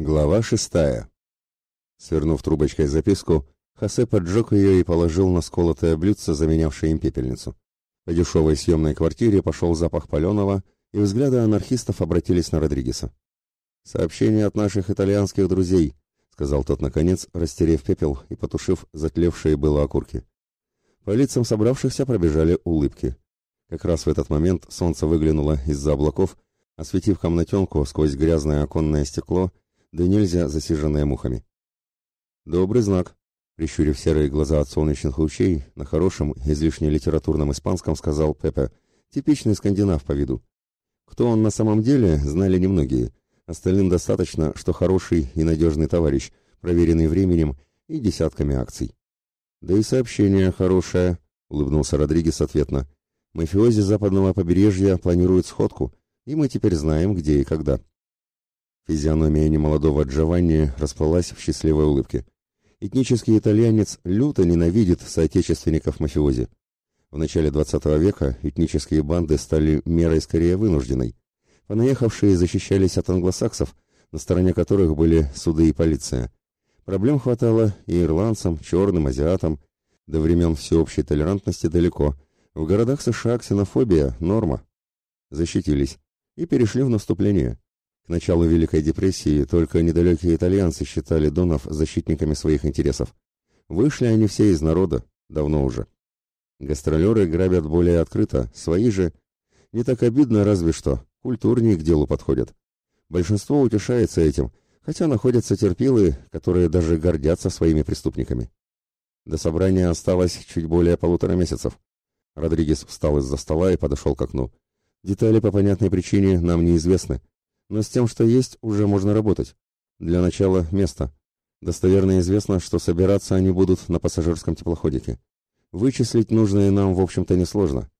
Глава шестая. Свернув трубочкой записку, Хосе поджег ее и положил на сколотое блюдце, заменявшее им пепельницу. По дешевой съемной квартире пошел запах паленого, и взгляды анархистов обратились на Родригеса. «Сообщение от наших итальянских друзей», — сказал тот, наконец, растерев пепел и потушив затлевшие было окурки. По лицам собравшихся пробежали улыбки. Как раз в этот момент солнце выглянуло из-за облаков, осветив комнатенку сквозь грязное оконное стекло, да нельзя засиженное мухами. «Добрый знак», — прищурив серые глаза от солнечных лучей, на хорошем, излишне литературном испанском сказал Пепе, типичный скандинав по виду. Кто он на самом деле, знали немногие. Остальным достаточно, что хороший и надежный товарищ, проверенный временем и десятками акций. «Да и сообщение хорошее», — улыбнулся Родригес ответно. «Мафиози западного побережья планируют сходку, и мы теперь знаем, где и когда». Физиономия немолодого Джованни расплылась в счастливой улыбке. Этнический итальянец люто ненавидит соотечественников мафиози. В начале XX века этнические банды стали мерой скорее вынужденной. Понаехавшие защищались от англосаксов, на стороне которых были суды и полиция. Проблем хватало и ирландцам, черным, азиатам. До времен всеобщей толерантности далеко. В городах США ксенофобия – норма. Защитились и перешли в наступление. К началу Великой депрессии только недалекие итальянцы считали донов защитниками своих интересов. Вышли они все из народа, давно уже. Гастролеры грабят более открыто, свои же... Не так обидно, разве что, культурнее к делу подходят. Большинство утешается этим, хотя находятся терпилы, которые даже гордятся своими преступниками. До собрания осталось чуть более полутора месяцев. Родригес встал из-за стола и подошел к окну. Детали по понятной причине нам неизвестны, но с тем, что есть, уже можно работать. Для начала место. Достоверно известно, что собираться они будут на пассажирском теплоходике. Вычислить нужное нам, в общем-то, несложно.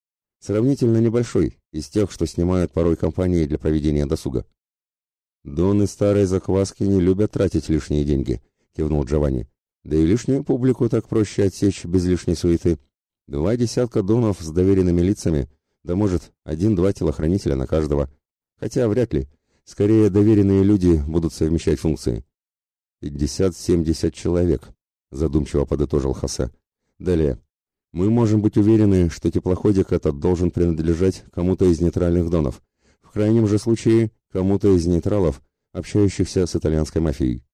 Сравнительно небольшой, из тех, что снимают порой компании для проведения досуга. «Доны старой закваски не любят тратить лишние деньги», — кивнул Джованни. «Да и лишнюю публику так проще отсечь без лишней суеты. Два десятка донов с доверенными лицами, да может, один-два телохранителя на каждого. Хотя вряд ли. Скорее, доверенные люди будут совмещать функции». «Пятьдесят-семьдесят человек», — задумчиво подытожил Хосе. «Далее. Мы можем быть уверены, что теплоходик этот должен принадлежать кому-то из нейтральных донов. В крайнем же случае, кому-то из нейтралов, общающихся с итальянской мафией.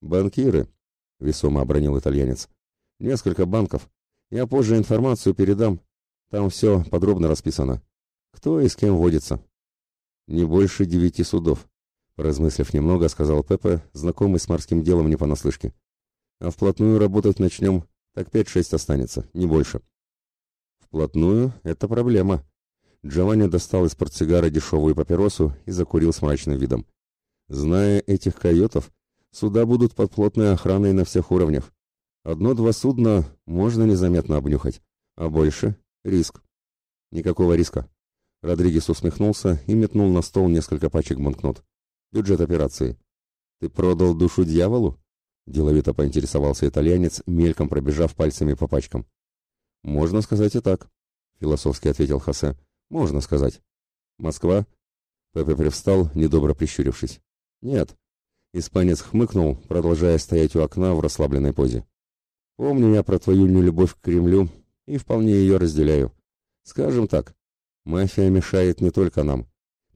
«Банкиры», — весомо обронил итальянец. «Несколько банков. Я позже информацию передам. Там все подробно расписано. Кто и с кем водится». «Не больше девяти судов», — поразмыслив немного, сказал Пепе, знакомый с морским делом не понаслышке. «А вплотную работать начнем, так пять-шесть останется, не больше. Вплотную — это проблема. Джованни достал из портсигара дешевую папиросу и закурил с мрачным видом. Зная этих койотов, суда будут под плотной охраной на всех уровнях. Одно-два судна можно незаметно обнюхать, а больше — риск. Никакого риска. Родригес усмехнулся и метнул на стол несколько пачек банкнот. Бюджет операции. Ты продал душу дьяволу? Деловито поинтересовался итальянец, мельком пробежав пальцами по пачкам. «Можно сказать и так», — философски ответил Хосе. «Можно сказать». «Москва?» Пепе привстал, недобро прищурившись. «Нет». Испанец хмыкнул, продолжая стоять у окна в расслабленной позе. «Помню я про твою нелюбовь к Кремлю и вполне ее разделяю. Скажем так, мафия мешает не только нам.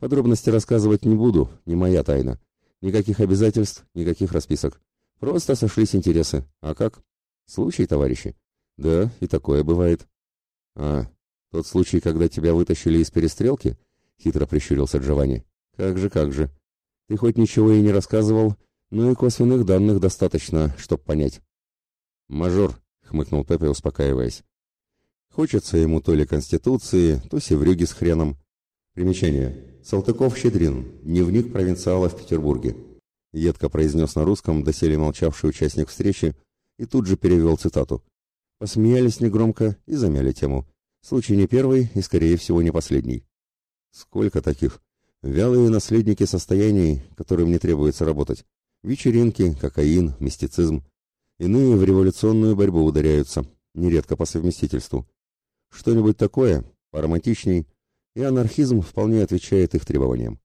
Подробности рассказывать не буду, не моя тайна. Никаких обязательств, никаких расписок. Просто сошлись интересы. А как? Случай, товарищи? Да, и такое бывает. А, тот случай, когда тебя вытащили из перестрелки? Хитро прищурился Джованни. Как же, как же. Ты хоть ничего и не рассказывал, но и косвенных данных достаточно, чтоб понять. Мажор, хмыкнул Пепе, успокаиваясь. Хочется ему то ли конституции, то севрюги с хреном. Примечание. Салтыков-Щедрин. Дневник провинциала в Петербурге едко произнес на русском доселе молчавший участник встречи и тут же перевел цитату. Посмеялись негромко и замяли тему. Случай не первый и, скорее всего, не последний. Сколько таких? Вялые наследники состояний, которым не требуется работать. Вечеринки, кокаин, мистицизм. Иные в революционную борьбу ударяются, нередко по совместительству. Что-нибудь такое, поромантичней, и анархизм вполне отвечает их требованиям.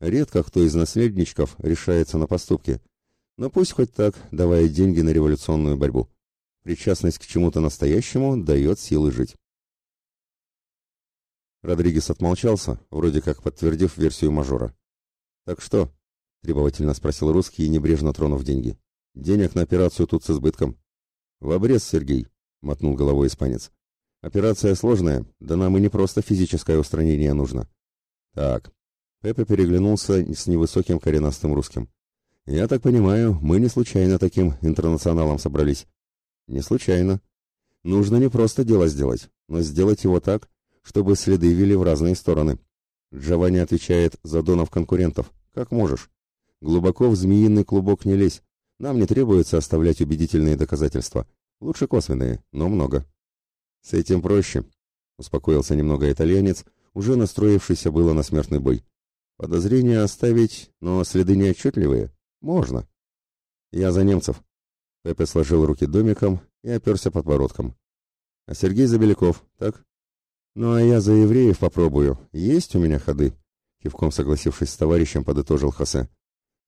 Редко кто из наследничков решается на поступки. Но пусть хоть так, давая деньги на революционную борьбу. Причастность к чему-то настоящему дает силы жить. Родригес отмолчался, вроде как подтвердив версию мажора. «Так что?» — требовательно спросил русский, небрежно тронув деньги. «Денег на операцию тут с избытком». «В обрез, Сергей», — мотнул головой испанец. «Операция сложная, да нам и не просто физическое устранение нужно». «Так». Пепе переглянулся с невысоким коренастым русским. «Я так понимаю, мы не случайно таким интернационалом собрались». «Не случайно. Нужно не просто дело сделать, но сделать его так, чтобы следы вели в разные стороны. Джованни отвечает за донов конкурентов. Как можешь. Глубоко в змеиный клубок не лезь. Нам не требуется оставлять убедительные доказательства. Лучше косвенные, но много. С этим проще, успокоился немного итальянец, уже настроившийся было на смертный бой. Подозрения оставить, но следы неотчетливые? Можно. Я за немцев. Пепе сложил руки домиком и оперся подбородком. А Сергей Забеляков, так? «Ну а я за евреев попробую. Есть у меня ходы?» Кивком согласившись с товарищем, подытожил Хосе.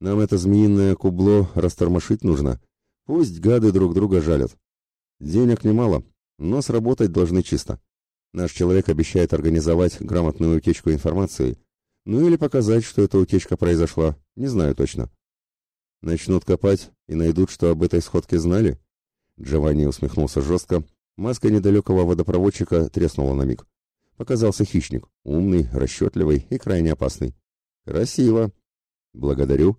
«Нам это змеиное кубло растормошить нужно. Пусть гады друг друга жалят. Денег немало, но сработать должны чисто. Наш человек обещает организовать грамотную утечку информации. Ну или показать, что эта утечка произошла. Не знаю точно. Начнут копать и найдут, что об этой сходке знали?» Джованни усмехнулся жестко. Маска недалекого водопроводчика треснула на миг. Показался хищник, умный, расчетливый и крайне опасный. Красиво. Благодарю.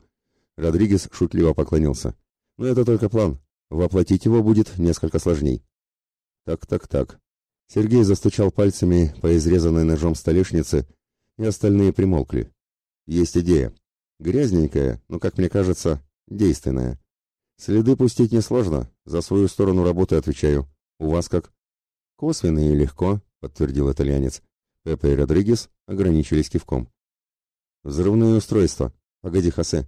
Родригес шутливо поклонился. Но это только план. Воплотить его будет несколько сложней. Так, так, так. Сергей застучал пальцами по изрезанной ножом столешнице, и остальные примолкли. Есть идея. Грязненькая, но, как мне кажется, действенная. Следы пустить несложно, за свою сторону работы отвечаю. У вас как? Косвенно и легко, — подтвердил итальянец. Пепе и Родригес ограничились кивком. «Взрывное устройство. Погоди, Хосе.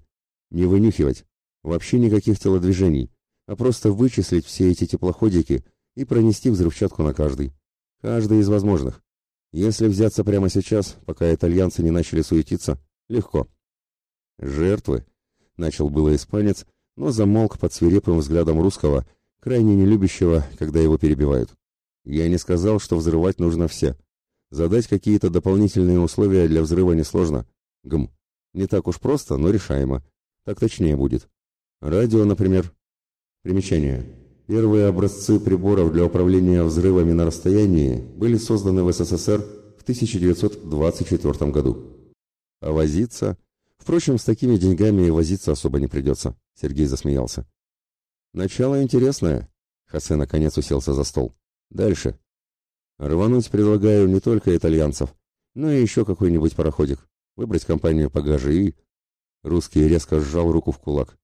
Не вынюхивать. Вообще никаких телодвижений, а просто вычислить все эти теплоходики и пронести взрывчатку на каждый. Каждый из возможных. Если взяться прямо сейчас, пока итальянцы не начали суетиться, легко. Жертвы, начал было испанец, но замолк под свирепым взглядом русского, крайне не любящего, когда его перебивают. Я не сказал, что взрывать нужно все. Задать какие-то дополнительные условия для взрыва несложно. Гм. Не так уж просто, но решаемо. Так точнее будет. Радио, например. Примечание. Первые образцы приборов для управления взрывами на расстоянии были созданы в СССР в 1924 году. А возиться... Впрочем, с такими деньгами и возиться особо не придется. Сергей засмеялся. Начало интересное. Хосе наконец уселся за стол. Дальше. Рвануть предлагаю не только итальянцев, но и еще какой-нибудь пароходик. Выбрать компанию погаже и... Русский резко сжал руку в кулак.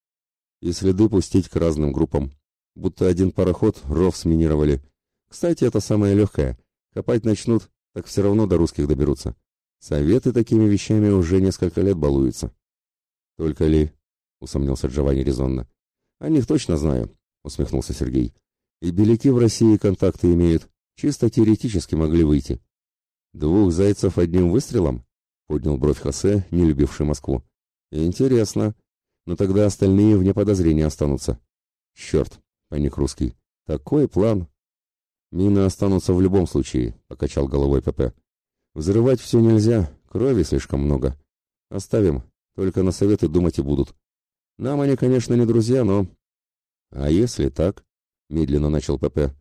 И следы пустить к разным группам. Будто один пароход ров сминировали. Кстати, это самое легкое. Копать начнут, так все равно до русских доберутся. Советы такими вещами уже несколько лет балуются. Только ли, усомнился Джованни резонно. О них точно знаю, усмехнулся Сергей. И беляки в России контакты имеют. Чисто теоретически могли выйти. Двух зайцев одним выстрелом? Поднял бровь Хосе, не любивший Москву. Интересно. Но тогда остальные вне подозрения останутся. Черт, паник русский. Такой план. Мины останутся в любом случае, покачал головой ПП. Взрывать все нельзя, крови слишком много. Оставим, только на советы думать и будут. Нам они, конечно, не друзья, но... А если так? — медленно начал ПП.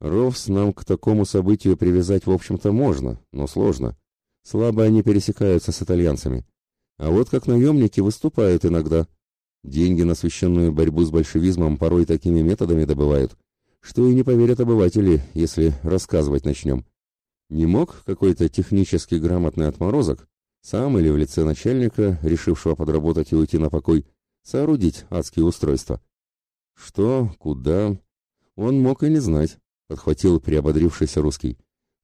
«Ровс нам к такому событию привязать, в общем-то, можно, но сложно. Слабо они пересекаются с итальянцами. А вот как наемники выступают иногда. Деньги на священную борьбу с большевизмом порой такими методами добывают, что и не поверят обыватели, если рассказывать начнем. Не мог какой-то технически грамотный отморозок, сам или в лице начальника, решившего подработать и уйти на покой, соорудить адские устройства? Что, куда, он мог и не знать, подхватил приободрившийся русский.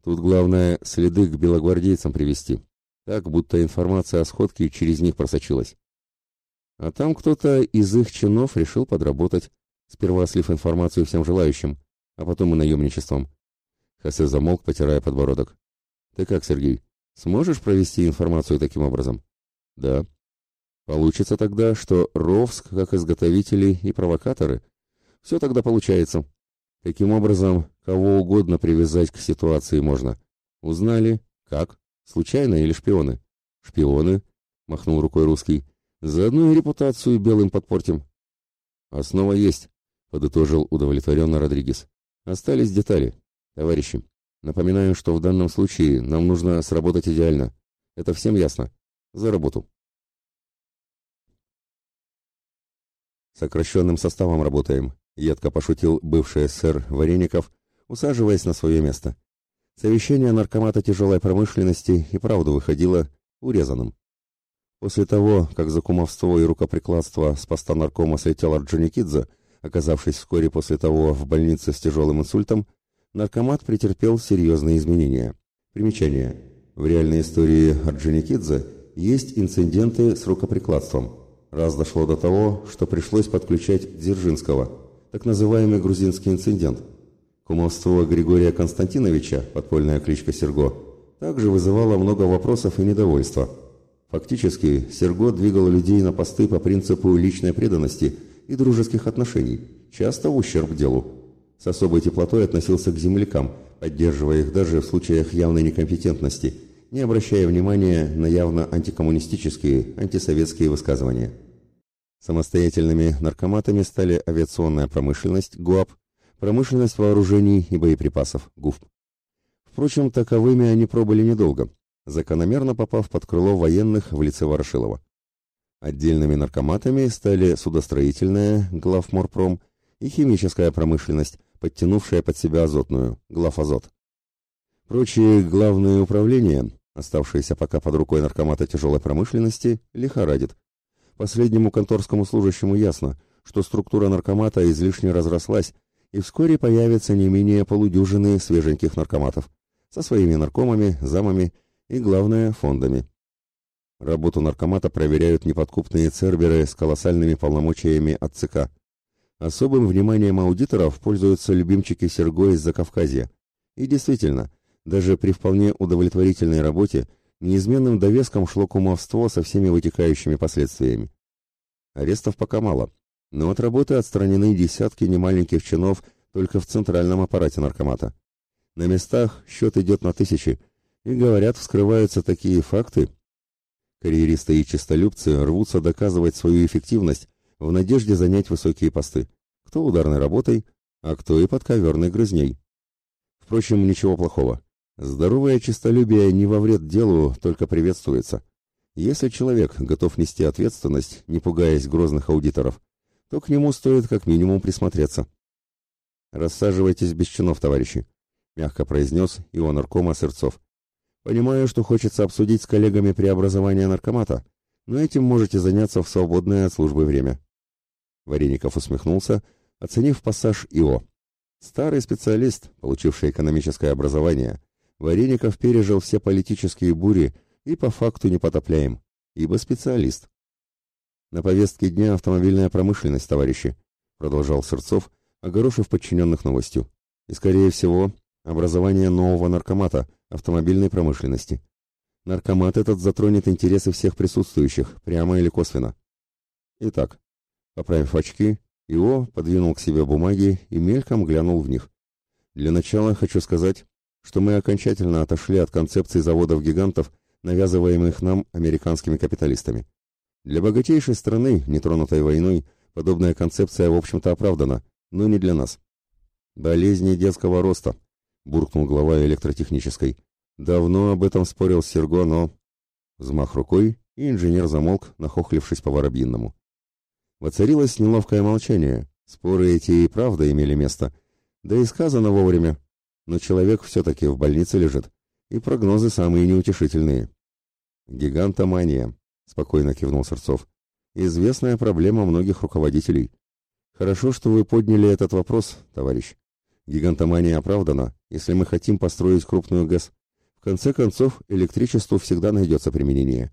Тут главное следы к белогвардейцам привести, так будто информация о сходке через них просочилась. А там кто-то из их чинов решил подработать, сперва слив информацию всем желающим, а потом и наемничеством. Хосе замолк, потирая подбородок. «Ты как, Сергей, сможешь провести информацию таким образом?» «Да», Получится тогда, что Ровск как изготовители и провокаторы. Все тогда получается. Таким образом, кого угодно привязать к ситуации можно. Узнали? Как? Случайно или шпионы? Шпионы, махнул рукой русский. Заодно и репутацию белым подпортим. Основа есть, подытожил удовлетворенно Родригес. Остались детали. Товарищи, напоминаю, что в данном случае нам нужно сработать идеально. Это всем ясно. За работу. Сокращенным составом работаем, едко пошутил бывший СССР Вареников, усаживаясь на свое место. Совещание наркомата тяжелой промышленности и правду выходило урезанным. После того, как за кумовство и рукоприкладство с поста наркома слетел Орджоникидзе, оказавшись вскоре после того в больнице с тяжелым инсультом, наркомат претерпел серьезные изменения. Примечание. В реальной истории Орджоникидзе есть инциденты с рукоприкладством. Раз дошло до того, что пришлось подключать Дзержинского, так называемый грузинский инцидент – Кумовство Григория Константиновича, подпольная кличка Серго, также вызывало много вопросов и недовольства. Фактически, Серго двигал людей на посты по принципу личной преданности и дружеских отношений, часто в ущерб делу. С особой теплотой относился к землякам, поддерживая их даже в случаях явной некомпетентности, не обращая внимания на явно антикоммунистические, антисоветские высказывания. Самостоятельными наркоматами стали авиационная промышленность, ГУАП, промышленность вооружений и боеприпасов, ГУФ. Впрочем, таковыми они пробыли недолго, закономерно попав под крыло военных в лице Ворошилова. Отдельными наркоматами стали судостроительная, главморпром, и химическая промышленность, подтянувшая под себя азотную, главазот. Прочие главные управления, оставшиеся пока под рукой наркомата тяжелой промышленности, лихорадит. Последнему конторскому служащему ясно, что структура наркомата излишне разрослась и вскоре появятся не менее полудюжины свеженьких наркоматов со своими наркомами, замами и, главное, фондами. Работу наркомата проверяют неподкупные церберы с колоссальными полномочиями от ЦК. Особым вниманием аудиторов пользуются любимчики Серго из Закавказья. И действительно, даже при вполне удовлетворительной работе неизменным довеском шло кумовство со всеми вытекающими последствиями. Арестов пока мало, но от работы отстранены десятки немаленьких чинов только в центральном аппарате наркомата. На местах счет идет на тысячи, и, говорят, вскрываются такие факты. Карьеристы и честолюбцы рвутся доказывать свою эффективность в надежде занять высокие посты. Кто ударной работой, а кто и подковерной грызней. Впрочем, ничего плохого. Здоровое честолюбие не во вред делу, только приветствуется. Если человек готов нести ответственность, не пугаясь грозных аудиторов, то к нему стоит как минимум присмотреться. «Рассаживайтесь без чинов, товарищи», — мягко произнес его наркома Сырцов. «Понимаю, что хочется обсудить с коллегами преобразование наркомата, но этим можете заняться в свободное от службы время». Вареников усмехнулся, оценив пассаж ИО. Старый специалист, получивший экономическое образование, Вареников пережил все политические бури и по факту непотопляем, ибо специалист. На повестке дня автомобильная промышленность, товарищи, продолжал Сырцов, огорошив подчиненных новостью. И, скорее всего, образование нового наркомата автомобильной промышленности. Наркомат этот затронет интересы всех присутствующих, прямо или косвенно. Итак, поправив очки, Ио подвинул к себе бумаги и мельком глянул в них. Для начала хочу сказать, что мы окончательно отошли от концепций заводов-гигантов, навязываемых нам американскими капиталистами. Для богатейшей страны, нетронутой войной, подобная концепция, в общем-то, оправдана, но не для нас. «Болезни детского роста», — буркнул глава электротехнической. «Давно об этом спорил Серго, но...» Взмах рукой, и инженер замолк, нахохлившись по воробьинному. Воцарилось неловкое молчание. Споры эти и правда имели место. Да и сказано вовремя. Но человек все-таки в больнице лежит. И прогнозы самые неутешительные. Гигантомания спокойно кивнул Сырцов. Известная проблема многих руководителей. Хорошо, что вы подняли этот вопрос, товарищ. Гигантомания оправдана, если мы хотим построить крупную ГЭС. В конце концов, электричеству всегда найдется применение.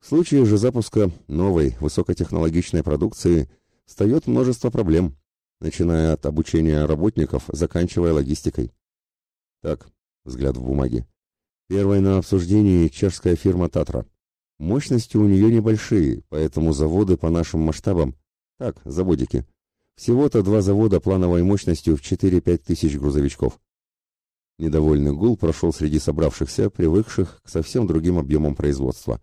В случае же запуска новой высокотехнологичной продукции встает множество проблем, начиная от обучения работников, заканчивая логистикой. Так, взгляд в бумаге. Первой на обсуждении чешская фирма «Татра». Мощности у нее небольшие, поэтому заводы по нашим масштабам... Так, заводики. Всего-то два завода плановой мощностью в 4-5 тысяч грузовичков. Недовольный гул прошел среди собравшихся, привыкших к совсем другим объемам производства.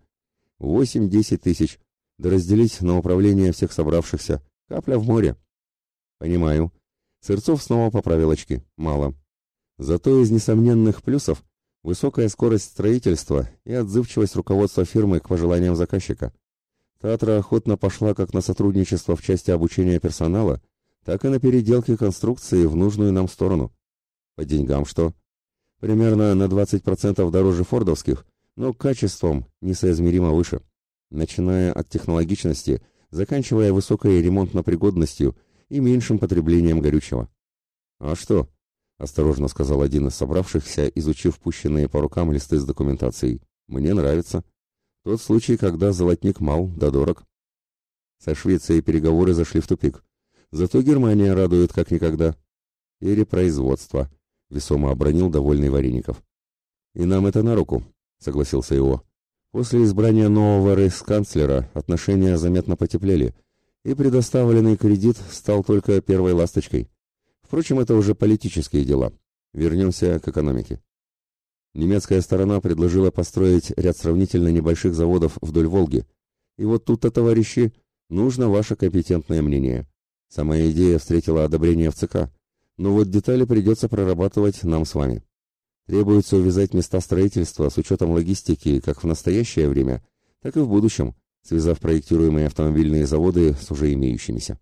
8-10 тысяч. Да разделить на управление всех собравшихся. Капля в море. Понимаю. Сырцов снова поправил очки. Мало. Зато из несомненных плюсов высокая скорость строительства и отзывчивость руководства фирмы к пожеланиям заказчика. Татра охотно пошла как на сотрудничество в части обучения персонала, так и на переделки конструкции в нужную нам сторону. По деньгам что? Примерно на 20% дороже фордовских, но качеством несоизмеримо выше. Начиная от технологичности, заканчивая высокой ремонтно-пригодностью и меньшим потреблением горючего. «А что?» — осторожно сказал один из собравшихся, изучив пущенные по рукам листы с документацией. «Мне нравится. Тот случай, когда золотник мал да дорог». Со Швецией переговоры зашли в тупик. Зато Германия радует как никогда. «Перепроизводство», — весомо обронил довольный Вареников. «И нам это на руку», — согласился его. После избрания нового рейхсканцлера отношения заметно потеплели, и предоставленный кредит стал только первой ласточкой. Впрочем, это уже политические дела. Вернемся к экономике. Немецкая сторона предложила построить ряд сравнительно небольших заводов вдоль Волги. И вот тут-то, товарищи, нужно ваше компетентное мнение. Сама идея встретила одобрение в ЦК, но вот детали придется прорабатывать нам с вами. Требуется увязать места строительства с учетом логистики как в настоящее время, так и в будущем, связав проектируемые автомобильные заводы с уже имеющимися.